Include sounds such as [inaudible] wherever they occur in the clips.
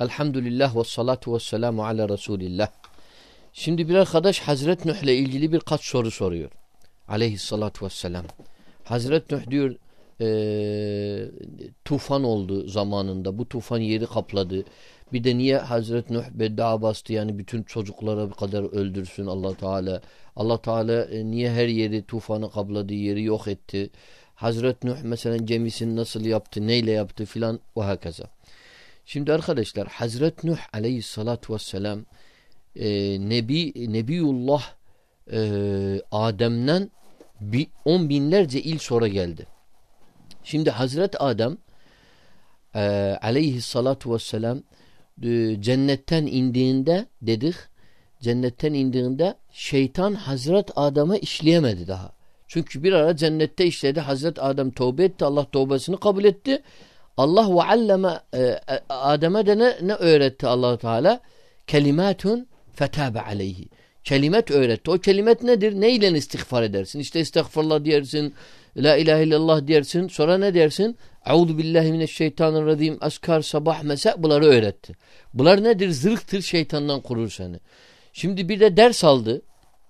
Elhamdülillah ve salatu ve selamu ala Resulillah. Şimdi bir arkadaş Hazret Nuh ile ilgili birkaç soru soruyor. Aleyhissalatu vesselam. Hazret Nuh diyor e, tufan oldu zamanında. Bu tufan yeri kapladı. Bir de niye Hazret Nuh beddua bastı yani bütün çocuklara kadar öldürsün Allah Teala. Allah Teala e, niye her yeri tufanı kapladı, yeri yok etti. Hazret Nuh mesela gemisini nasıl yaptı, neyle yaptı filan ve hakaza. Şimdi arkadaşlar Hazret Nuh aleyhissalatu vesselam e, Nebi, Nebiyullah e, Adem'den bi, on binlerce il sonra geldi. Şimdi Hazret Adem e, aleyhissalatu vesselam e, cennetten indiğinde dedik cennetten indiğinde şeytan Hazret Adem'e işleyemedi daha. Çünkü bir ara cennette işledi. Hazret Adem tövbe etti. Allah tövbesini kabul etti. Allah ve alleme e, Adem'e de ne, ne öğretti allah Teala? Kelimatun fetabe aleyhi. Kelimet öğretti. O kelimet nedir? Ne ile istiğfar edersin? İşte estağfurullah diyersin. La ilahe illallah diyersin. Sonra ne dersin? Euzu billahi mineşşeytanirracim. Askar, sabah, mesa bunları öğretti. Bunlar nedir? Zırhtır şeytandan kurur seni. Şimdi bir de ders aldı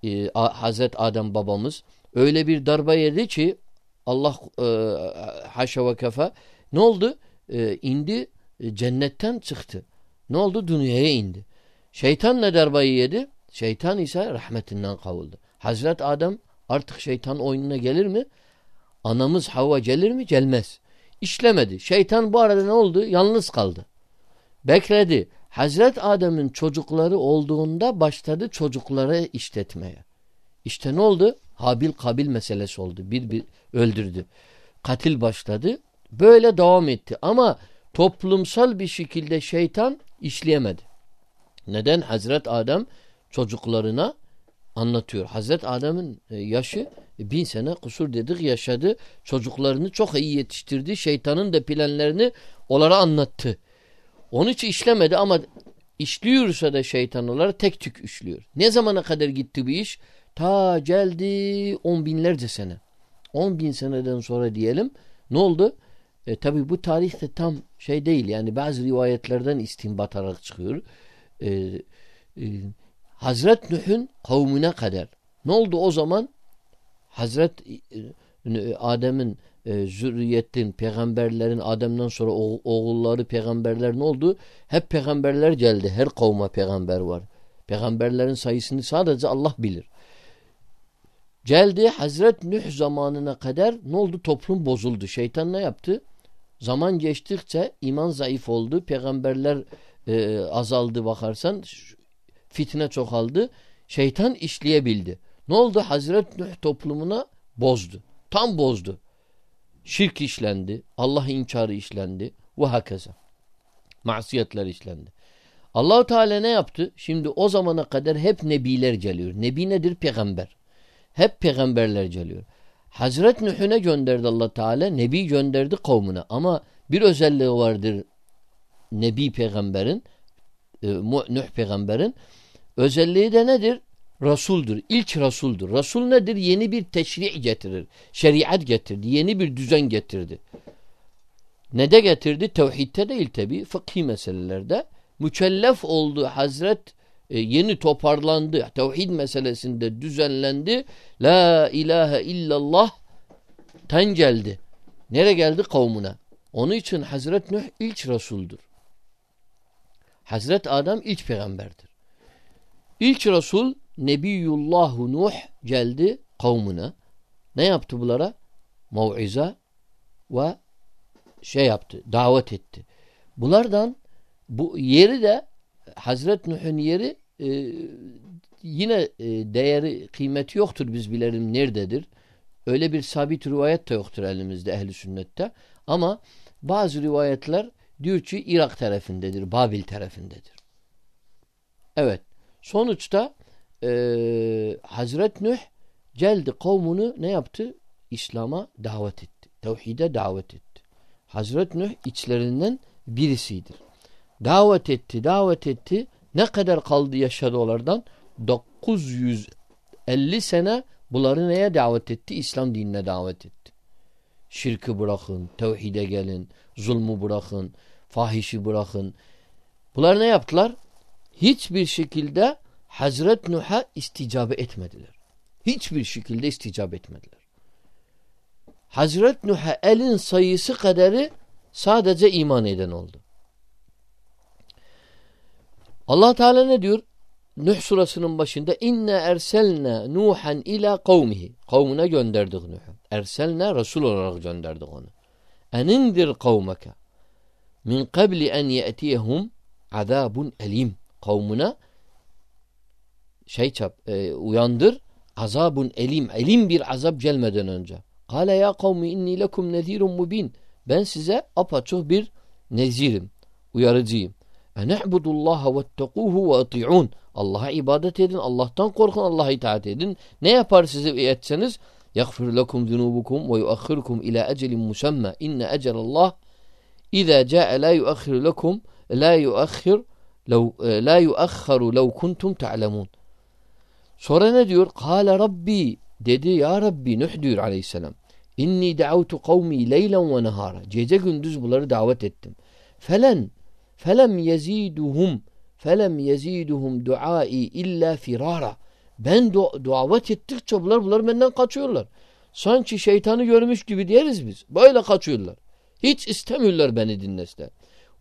e, Hazret Adem babamız. Öyle bir darba yedi ki Allah e, haşa ve kefa ne oldu? E, indi e, cennetten çıktı. Ne oldu? Dünyaya indi. Şeytan ne darbayı yedi? Şeytan ise rahmetinden kavuldu. Hazret Adem artık şeytan oyununa gelir mi? Anamız Havva gelir mi? Gelmez. İşlemedi. Şeytan bu arada ne oldu? Yalnız kaldı. Bekledi. Hazret Adem'in çocukları olduğunda başladı çocukları işletmeye. İşte ne oldu? Habil kabil meselesi oldu. Bir bir öldürdü. Katil başladı. Böyle devam etti. Ama toplumsal bir şekilde şeytan işleyemedi. Neden? Hazret Adem çocuklarına anlatıyor. Hazret Adem'in e, yaşı e, bin sene kusur dedik yaşadı. Çocuklarını çok iyi yetiştirdi. Şeytanın da planlarını onlara anlattı. Onun için işlemedi ama işliyorsa da şeytan olarak tek tük işliyor. Ne zamana kadar gitti bu iş? Ta geldi on binlerce sene. On bin seneden sonra diyelim ne oldu? E, tabi bu tarihte tam şey değil yani bazı rivayetlerden istinbat olarak çıkıyor. E, e, Hazret Nuh'un kavmine kadar. Ne oldu o zaman? Hazret e, Adem'in e, zürriyetin, peygamberlerin Adem'den sonra oğulları peygamberler ne oldu? Hep peygamberler geldi. Her kavme peygamber var. Peygamberlerin sayısını sadece Allah bilir. Geldi Hazret Nuh zamanına kadar ne oldu? Toplum bozuldu. Şeytan ne yaptı? Zaman geçtikçe iman zayıf oldu. Peygamberler e, azaldı bakarsan. Fitne çoğaldı. Şeytan işleyebildi. Ne oldu? Hazret Nuh toplumuna bozdu. Tam bozdu. Şirk işlendi. Allah inkarı işlendi. Ve hakeza. Masiyetler işlendi. Allahu Teala ne yaptı? Şimdi o zamana kadar hep nebiler geliyor. Nebi nedir? Peygamber. Hep peygamberler geliyor. Hazret Nuh'una gönderdi allah Teala. Nebi gönderdi kavmine. Ama bir özelliği vardır Nebi peygamberin e, Nuh peygamberin. Özelliği de nedir? Rasuldur. İlk Rasuldur. Rasul nedir? Yeni bir teşri' getirir. Şeriat getirdi. Yeni bir düzen getirdi. Ne de getirdi? Tevhidte değil tabi. Fıkhi meselelerde. Mükellef oldu. Hazret e, yeni toparlandı. Tevhid meselesinde düzenlendi. La ilahe illallah ten geldi. Nere geldi? Kavmuna. Onun için Hazret Nuh ilk Resul'dur. Hazret Adam ilk peygamberdir. İlk Resul Nebiyullahu Nuh geldi kavmine. Ne yaptı bunlara? Mev'iza ve şey yaptı, davet etti. Bunlardan bu yeri de Hazret Nuh'un yeri e, yine e, değeri, kıymeti yoktur biz bilelim nerededir. Öyle bir sabit rivayet de yoktur elimizde ehli sünnette. Ama bazı rivayetler diyor ki Irak tarafındadır, Babil tarafındadır. Evet. Sonuçta e, Hazret Nuh geldi kavmunu ne yaptı? İslam'a davet etti. Tevhide davet etti. Hazret Nuh içlerinden birisidir. Davet etti, davet etti. Ne kadar kaldı yaşadı onlardan? 950 sene bunları neye davet etti? İslam dinine davet etti. Şirki bırakın, tevhide gelin, zulmü bırakın, fahişi bırakın. Bunlar ne yaptılar? Hiçbir şekilde Hazret Nuh'a isticabe etmediler. Hiçbir şekilde isticabe etmediler. Hazret Nuh'a elin sayısı kadarı sadece iman eden oldu. Allah Teala ne diyor? Nuh surasının başında inne erselne Nuhan ila kavmihi. Kavmine gönderdik Nuh'u. Erselne Resul olarak gönderdik onu. Enindir kavmeke min qabli en ye'tiyehum azabun elim. Kavmuna şey çap, e, uyandır azabun elim. Elim bir azap gelmeden önce. Kale ya kavmi inni lekum nezirun mubin. Ben size apaçık bir nezirim, uyarıcıyım. Enehbudullaha vettequhu ve ati'un. Allah'a ibadet edin, Allah'tan korkun, Allah'a itaat edin. Ne yapar sizi etseniz? Yagfir lekum zunubukum ve yuakhirkum ila ecelin musamma. İnne ecelallah İza ca'e la yuakhir lekum la yuakhir lev, la yuakharu lev kuntum ta'lemun. Sonra ne diyor? Kale Rabbi dedi ya Rabbi Nuh diyor aleyhisselam. İnni da'utu kavmi leylen ve nehara. Gece gündüz bunları davet ettim. Felen felem yeziduhum felem yeziduhum duai illa firara. Ben du davet ettikçe bunlar bunlar benden kaçıyorlar. Sanki şeytanı görmüş gibi diyeriz biz. Böyle kaçıyorlar. Hiç istemiyorlar beni dinlesler.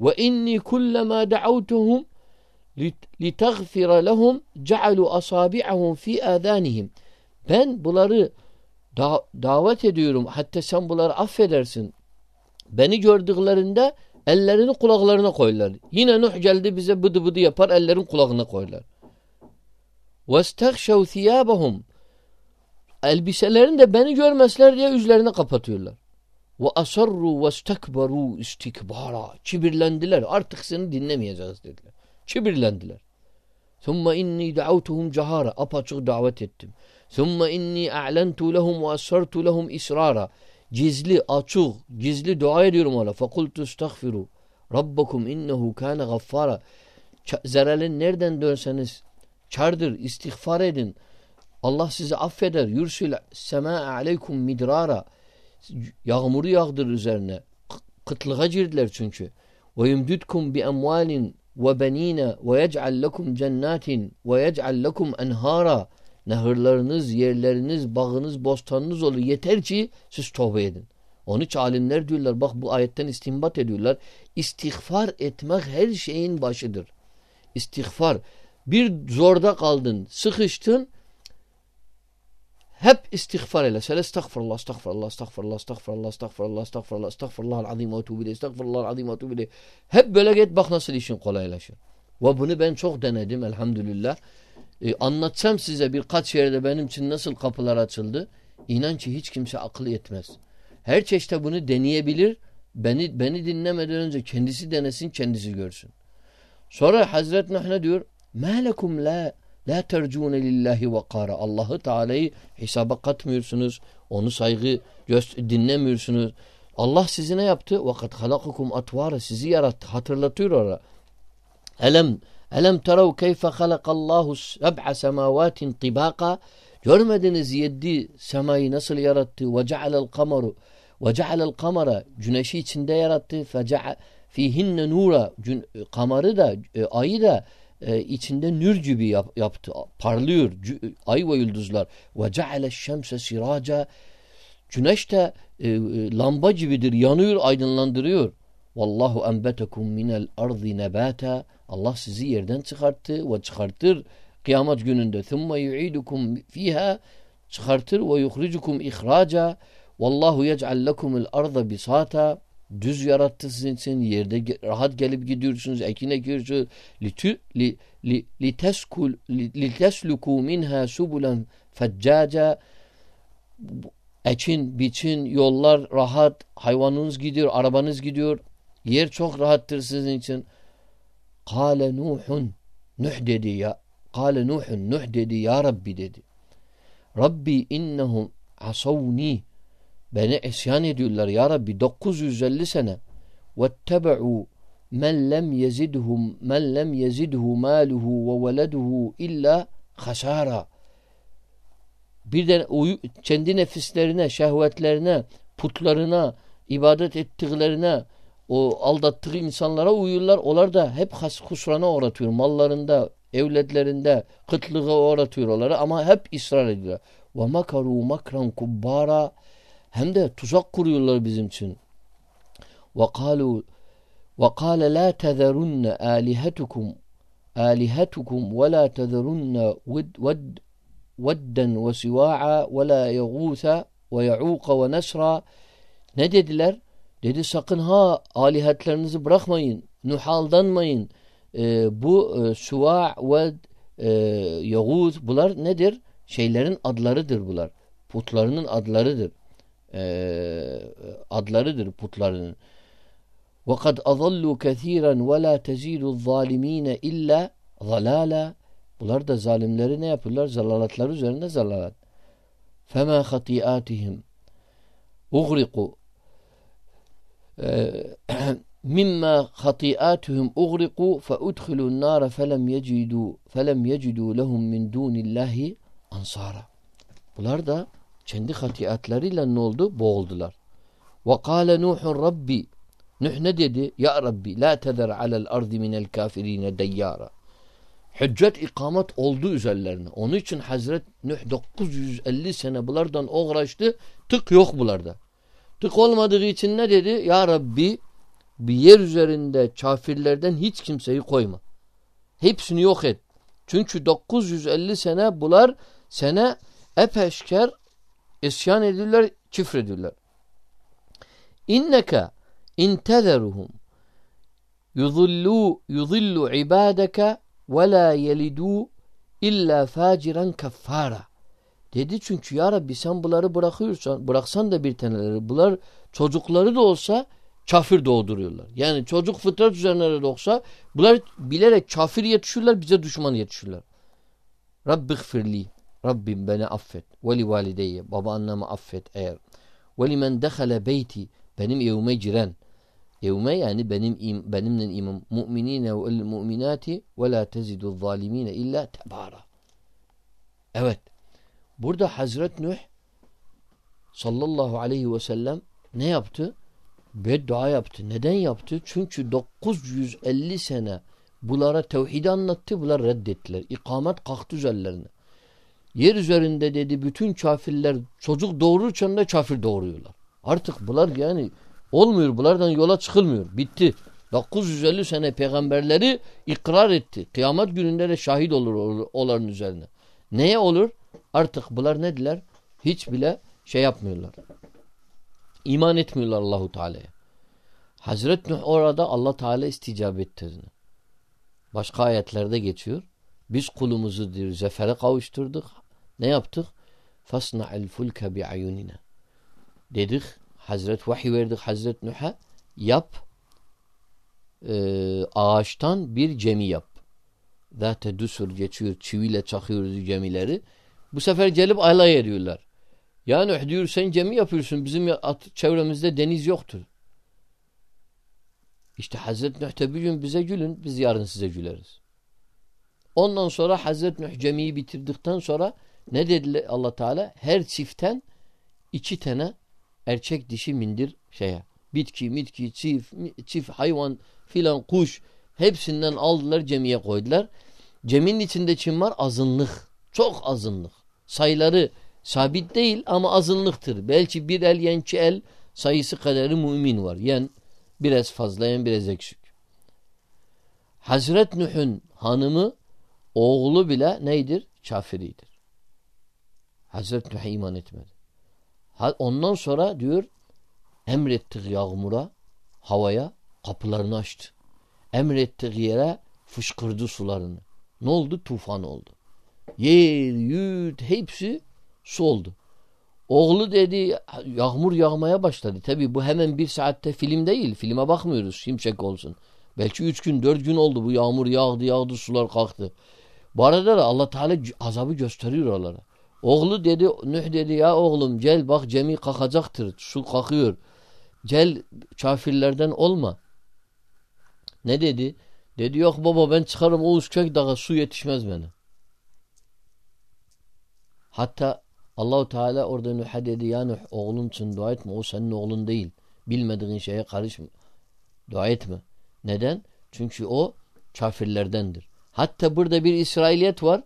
Ve inni kullama da'avtuhum لِتَغْفِرَ لَهُمْ جَعَلُوا أَصَابِعَهُمْ فِي آذَانِهِمْ Ben bunları da davet ediyorum. Hatta sen bunları affedersin. Beni gördüklerinde ellerini kulaklarına koyarlar. Yine Nuh geldi bize bıdı bıdı yapar ellerin kulağına koyarlar. وَاسْتَغْشَوْ ثِيَابَهُمْ Elbiselerini de beni görmezler diye üzerine kapatıyorlar. وَأَصَرُّوا وَاسْتَكْبَرُوا istikbara. Kibirlendiler. Artık seni dinlemeyeceğiz dediler. Kibirlendiler. ثُمَّ inni دَعَوْتُهُمْ cahara. Apaçık davet ettim. ثُمَّ inni أَعْلَنْتُ لَهُمْ وَأَسَّرْتُ لَهُمْ إِسْرَارًا Gizli, açık, gizli dua ediyorum ona. فَقُلْتُ اسْتَغْفِرُوا رَبَّكُمْ اِنَّهُ كَانَ غَفَّارًا Zerelin nereden dönseniz çardır, istiğfar edin. Allah sizi affeder. Yursil semâ'e aleykum midrara. Yağmuru yağdır üzerine. Kıtlığa girdiler çünkü. Ve yumdudkum bi emvalin ve benina ve yec'al lekum cennetin ve yec'al lekum enhara. Nehirleriniz, yerleriniz, bağınız, bostanınız olur. Yeter ki siz tövbe edin. Onun için alimler diyorlar bak bu ayetten istinbat ediyorlar. İstiğfar etmek her şeyin başıdır. İstiğfar. Bir zorda kaldın, sıkıştın. Hep istiğfar eyle. Söyle estağfurullah, estağfurullah, estağfurullah, estağfurullah, estağfurullah, estağfurullah, estağfurullah, azim ve tuğbile, estağfurullah, azim ve tuğbile. Hep böyle git bak nasıl işin kolaylaşır. Ve bunu ben çok denedim elhamdülillah. Ee, anlatsam size birkaç yerde benim için nasıl kapılar açıldı. İnan ki hiç kimse aklı yetmez. Her çeşte bunu deneyebilir. Beni beni dinlemeden önce kendisi denesin, kendisi görsün. Sonra Hazret Nuh ne diyor? مَا لَكُمْ لَا La tercune lillahi vakara. Allah'ı Teala'yı hesaba katmıyorsunuz. Onu saygı dinlemiyorsunuz. Allah sizi ne yaptı? Vakat halakukum atvara. Sizi yarattı. Hatırlatıyor orada. Elem elem terav keyfe halakallahu seb'a semavatin tibaka. Görmediniz yedi semayı nasıl yarattı? Ve cealel kameru ve cealel kamera güneşi içinde yarattı. Fe fihinne nura kamarı da e, ayı da e, içinde nür gibi yap, yaptı. Parlıyor ay ve yıldızlar. Ve ceale şemse siraca Güneş de e, e, lamba gibidir. Yanıyor, aydınlandırıyor. Vallahu enbetekum minel ardi nebata. Allah sizi yerden çıkarttı ve çıkartır kıyamet gününde. Thumma yu'idukum fiha çıkartır ve yuhricukum ihraca. Vallahu yec'al lekumul arda bisata. Düz yarattı sizin için. Yerde rahat gelip gidiyorsunuz. Ekin ekiyorsunuz. Litü, li, li, liteskul, li, litesluku minha subulen feccaca. Ekin, biçin, yollar rahat. Hayvanınız gidiyor, arabanız gidiyor. Yer çok rahattır sizin için. Kale Nuhun Nuh dedi ya. Kale Nuhun Nuh dedi ya Rabbi dedi. Rabbi innehum asavni. Beni isyan ediyorlar ya Rabbi 950 sene. Vettebe'u men lem yezidhum men lem yezidhu maluhu ve veleduhu illa hasara. Bir de kendi nefislerine, şehvetlerine, putlarına, ibadet ettiklerine, o aldattığı insanlara uyuyorlar. Onlar da hep has, husrana uğratıyor. Mallarında, evletlerinde kıtlığa uğratıyor onları ama hep ısrar ediyorlar. Ve makaru makran kubbara hem de tuzak kuruyorlar bizim için. Ve kalu ve kâle la tezerunne âlihetukum âlihetukum ve la tezerunne vedden ve siva'a ve la yeğûse ve ye'ûka ve nesra ne dediler? Dedi sakın ha alihetlerinizi bırakmayın. Nuh'a aldanmayın. E, bu e, suva ve e, yağuz bunlar nedir? Şeylerin adlarıdır bunlar. Putlarının adlarıdır. E, adlarıdır putlarının. وَقَدْ أَضَلُّوا كَثِيرًا وَلَا تَزِيدُ الظَّالِم۪ينَ اِلَّا ظَلَالًا Bunlar da zalimleri ne yapıyorlar? Zalalatları üzerinde zalalat. فَمَا خَطِيئَاتِهِمْ اُغْرِقُوا ee, [clears throat] mimma hati'atuhum ugriqu fe udkhilun nara felem yecidu felem yecidu lehum min dunillahi ansara. Bunlar da kendi hatiatleriyle ne oldu? Boğuldular. Ve kâle Nuhun Rabbi Nuh ne dedi? Ya Rabbi la tezer alel ardi minel kafirine deyyara. Hüccet ikamet oldu üzerlerine. Onun için Hazret Nuh 950 sene bunlardan uğraştı. Tık yok bularda. Tık olmadığı için ne dedi? Ya Rabbi bir yer üzerinde kafirlerden hiç kimseyi koyma. Hepsini yok et. Çünkü 950 sene bunlar sene epeşker isyan ediyorlar, küfrediyorlar. İnneke intezeruhum yudillu yudillu ibadeke ve la yelidu illa faciran kaffara. Dedi çünkü ya Rabbi sen bunları bırakıyorsan, bıraksan da bir taneleri, bunlar çocukları da olsa kafir doğduruyorlar. Yani çocuk fıtrat üzerine de olsa bunlar bilerek kafir yetişiyorlar, bize düşman yetişiyorlar. Rabbi gfirli. Rabbim beni affet. Ve li. Baba annemi affet eğer. Ve limen dehale beyti. Benim evime giren. Evime yani benim benimle imam. Mu'minine ve mu'minati ve la tezidu zalimine illa tebara. Evet. Burada Hazret Nuh sallallahu aleyhi ve sellem ne yaptı? Beddua yaptı. Neden yaptı? Çünkü 950 sene bunlara tevhidi anlattı. Bunlar reddettiler. İkamet kalktı üzerlerine. Yer üzerinde dedi bütün kafirler çocuk doğururken de kafir doğuruyorlar. Artık bunlar yani olmuyor. Bunlardan yola çıkılmıyor. Bitti. 950 sene peygamberleri ikrar etti. Kıyamet gününde de şahit olur onların üzerine. Neye olur? Artık bunlar nediler? Hiç bile şey yapmıyorlar. İman etmiyorlar Allahu Teala'ya. Hazret Nuh orada Allah Teala isticap ettirdi. Başka ayetlerde geçiyor. Biz kulumuzu diyor zefere kavuşturduk. Ne yaptık? Fasna'il fulke bi'ayunina. Dedik Hazret vahiy verdik Hazret Nuh'a yap e, ağaçtan bir gemi yap. Zaten düsür geçiyor çiviyle çakıyoruz gemileri. Bu sefer gelip alay ediyorlar. Ya Nuh diyor sen gemi yapıyorsun bizim çevremizde deniz yoktur. İşte Hazreti Nuh bir gün bize gülün biz yarın size güleriz. Ondan sonra Hazreti Nuh gemiyi bitirdikten sonra ne dedi Allah Teala? Her çiften iki tane erkek dişi mindir şeye. Bitki, mitki, çift, çift hayvan filan kuş hepsinden aldılar cemiye koydular. Ceminin içinde kim var? Azınlık. Çok azınlık. Sayıları sabit değil ama azınlıktır. Belki bir el yenki el sayısı kadarı mümin var. Yen biraz fazla yen biraz eksik. Hazret Nuh'un hanımı oğlu bile neydir? Kafiridir. Hazret Nuh'a iman etmedi. Ondan sonra diyor emrettik yağmura, havaya kapılarını açtı. Emrettik yere fışkırdı sularını. Ne oldu? Tufan oldu. Yer, yurt hepsi su oldu. Oğlu dedi yağmur yağmaya başladı. Tabi bu hemen bir saatte film değil. Filme bakmıyoruz şimşek olsun. Belki üç gün dört gün oldu bu yağmur yağdı yağdı sular kalktı. Bu arada da Allah Teala azabı gösteriyor oralara. Oğlu dedi Nuh dedi ya oğlum gel bak cemi kalkacaktır. Su kalkıyor. Gel kafirlerden olma. Ne dedi? Dedi yok baba ben çıkarım o uçacak dağa su yetişmez bana. Hatta Allahu Teala orada Nuh'a dedi ya Nuh oğlun için dua etme o senin oğlun değil. Bilmediğin şeye karışma. Dua etme. Neden? Çünkü o kafirlerdendir. Hatta burada bir İsrailiyet var.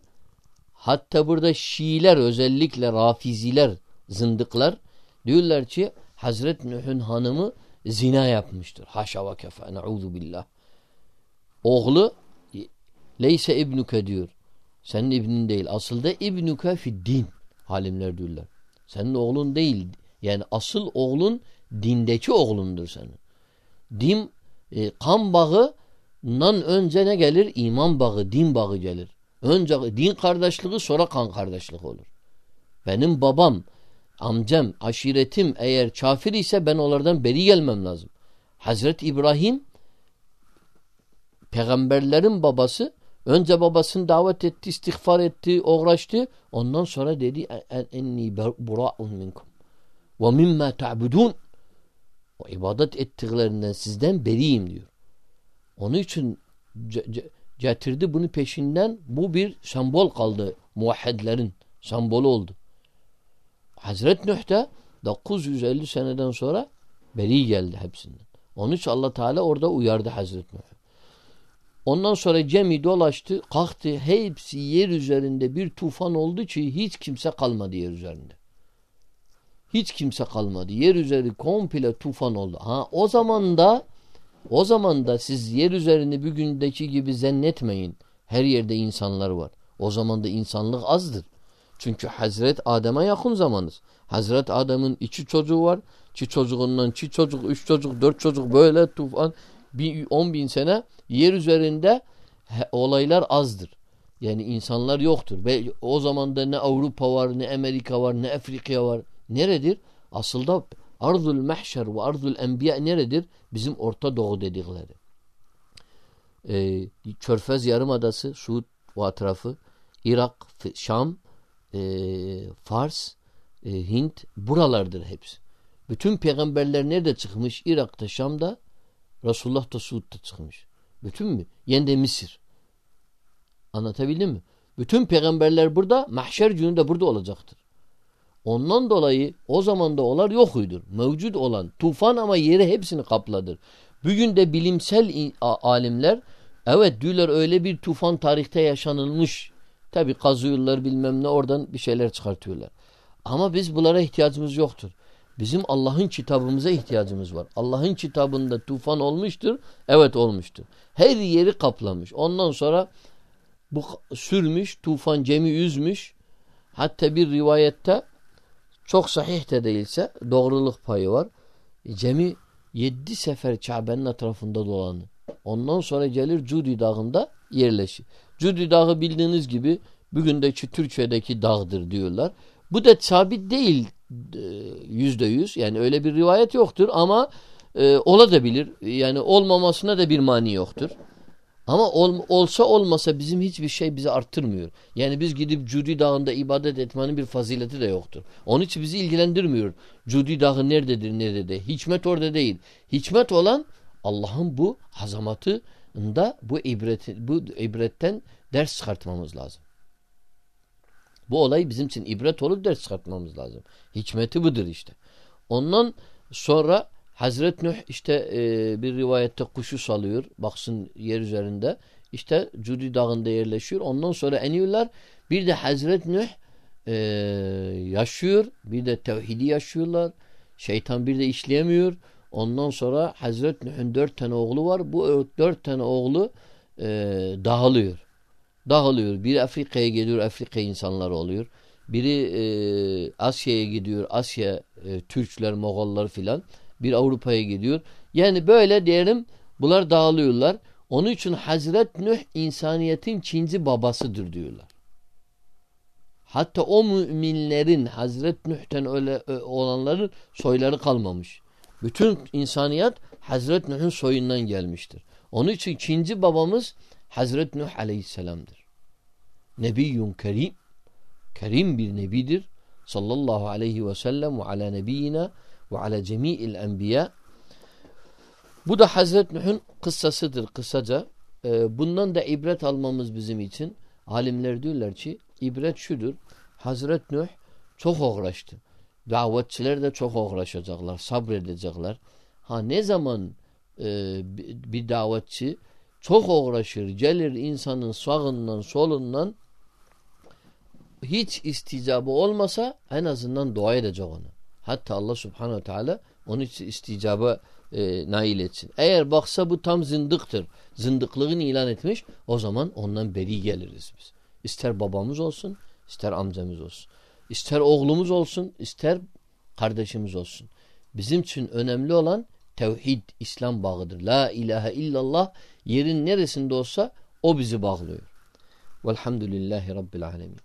Hatta burada Şiiler özellikle Rafiziler, zındıklar diyorlar ki Hazret Nuh'un hanımı zina yapmıştır. Haşa ve kefe. Ne'udhu billah. Oğlu leyse ibnuke diyor. Senin ibnin değil. Asıl da ibnuke fid din. Halimler diyorlar. Senin oğlun değil. Yani asıl oğlun dindeki oğlundur senin. Din e, kan bağından önce ne gelir? İman bağı, din bağı gelir. Önce din kardeşliği sonra kan kardeşliği olur. Benim babam, amcam, aşiretim eğer kafir ise ben onlardan beri gelmem lazım. Hazreti İbrahim peygamberlerin babası önce babasını davet etti, istiğfar etti, uğraştı. Ondan sonra dedi enni bura'un minkum ve mimma ta'budun o ibadet ettiklerinden sizden beriyim diyor. Onun için getirdi bunu peşinden bu bir sembol kaldı muvahhidlerin sembolü oldu. Hazret Nuh da 950 seneden sonra beri geldi hepsinden. Onun için Allah Teala orada uyardı Hazret Nuh. Ondan sonra gemi dolaştı, kalktı. Hepsi yer üzerinde bir tufan oldu ki hiç kimse kalmadı yer üzerinde. Hiç kimse kalmadı. Yer üzeri komple tufan oldu. Ha o zaman da o zaman da siz yer üzerinde bugündeki gibi zannetmeyin. Her yerde insanlar var. O zaman da insanlık azdır. Çünkü Hazret Adem'e yakın zamanız. Hazret Adem'in iki çocuğu var. İki çocuğundan iki çocuk, üç çocuk, dört çocuk böyle tufan bir, on bin sene yer üzerinde olaylar azdır. Yani insanlar yoktur. Ve o zaman da ne Avrupa var, ne Amerika var, ne Afrika var. Neredir? Aslında Arzul Mahşer ve Arzul Enbiya neredir? Bizim Orta Doğu dedikleri. Ee, Körfez Yarımadası, Suud o etrafı, Irak, Şam, e, Fars, e, Hint buralardır hepsi. Bütün peygamberler nerede çıkmış? Irak'ta, Şam'da, Resulullah da Suud'da çıkmış. Bütün mü? Yen de Mısır. Anlatabildim mi? Bütün peygamberler burada, mahşer günü de burada olacaktır. Ondan dolayı o zaman da olar yok uydur. Mevcut olan tufan ama yeri hepsini kapladır. Bugün de bilimsel alimler evet diyorlar öyle bir tufan tarihte yaşanılmış. Tabi kazıyorlar bilmem ne oradan bir şeyler çıkartıyorlar. Ama biz bunlara ihtiyacımız yoktur. Bizim Allah'ın kitabımıza ihtiyacımız var. Allah'ın kitabında tufan olmuştur. Evet olmuştur. Her yeri kaplamış. Ondan sonra bu sürmüş, tufan cemi üzmüş. Hatta bir rivayette çok sahih de değilse doğruluk payı var. E, cemi yedi sefer Kabe'nin etrafında dolanır. Ondan sonra gelir Cudi dağında yerleşir. Cudi dağı bildiğiniz gibi bugündeki Türkiye'deki dağdır diyorlar. Bu da sabit değil yüzde yüz. Yani öyle bir rivayet yoktur ama e, olabilir. Yani olmamasına da bir mani yoktur. Ama ol, olsa olmasa bizim hiçbir şey bizi arttırmıyor. Yani biz gidip Cudi Dağı'nda ibadet etmenin bir fazileti de yoktur. Onun için bizi ilgilendirmiyor. Cudi Dağı nerededir, nerede? Hikmet orada değil. Hikmet olan Allah'ın bu hazamatında bu ibreti, bu ibretten ders çıkartmamız lazım. Bu olay bizim için ibret olup ders çıkartmamız lazım. Hikmeti budur işte. Ondan sonra Hazret Nuh işte e, bir rivayette kuşu salıyor. Baksın yer üzerinde. İşte Cudi dağında yerleşiyor. Ondan sonra eniyorlar. Bir de Hazret Nuh e, yaşıyor. Bir de tevhidi yaşıyorlar. Şeytan bir de işleyemiyor. Ondan sonra Hazret Nuh'un dört tane oğlu var. Bu dört tane oğlu e, dağılıyor. Dağılıyor. Biri Afrika'ya geliyor. Afrika insanları oluyor. Biri e, Asya'ya gidiyor. Asya e, Türkler, Moğollar filan bir Avrupa'ya gidiyor. Yani böyle diyelim bunlar dağılıyorlar. Onun için Hazret Nuh insaniyetin Çinci babasıdır diyorlar. Hatta o müminlerin Hazret Nuh'ten öyle olanların soyları kalmamış. Bütün insaniyet Hazret Nuh'un soyundan gelmiştir. Onun için ikinci babamız Hazret Nuh aleyhisselamdır. Nebiyyun kerim. Kerim bir nebidir. Sallallahu aleyhi ve sellem ve ala nebiyyina ve ala cemi'il enbiya. Bu da Hazret Nuh'un kıssasıdır kısaca. Ee, bundan da ibret almamız bizim için. Alimler diyorlar ki ibret şudur. Hazret Nuh çok uğraştı. Davetçiler de çok uğraşacaklar, sabredecekler. Ha ne zaman e, bir davetçi çok uğraşır. Gelir insanın sağından solundan hiç isticabı olmasa en azından dua edecek onu. Hatta Allah subhanehu ve teala onun için isticaba e, nail etsin. Eğer baksa bu tam zındıktır. Zındıklığını ilan etmiş o zaman ondan beri geliriz biz. İster babamız olsun ister amcamız olsun. İster oğlumuz olsun ister kardeşimiz olsun. Bizim için önemli olan tevhid, İslam bağıdır. La ilahe illallah yerin neresinde olsa o bizi bağlıyor. Velhamdülillahi Rabbil alemin.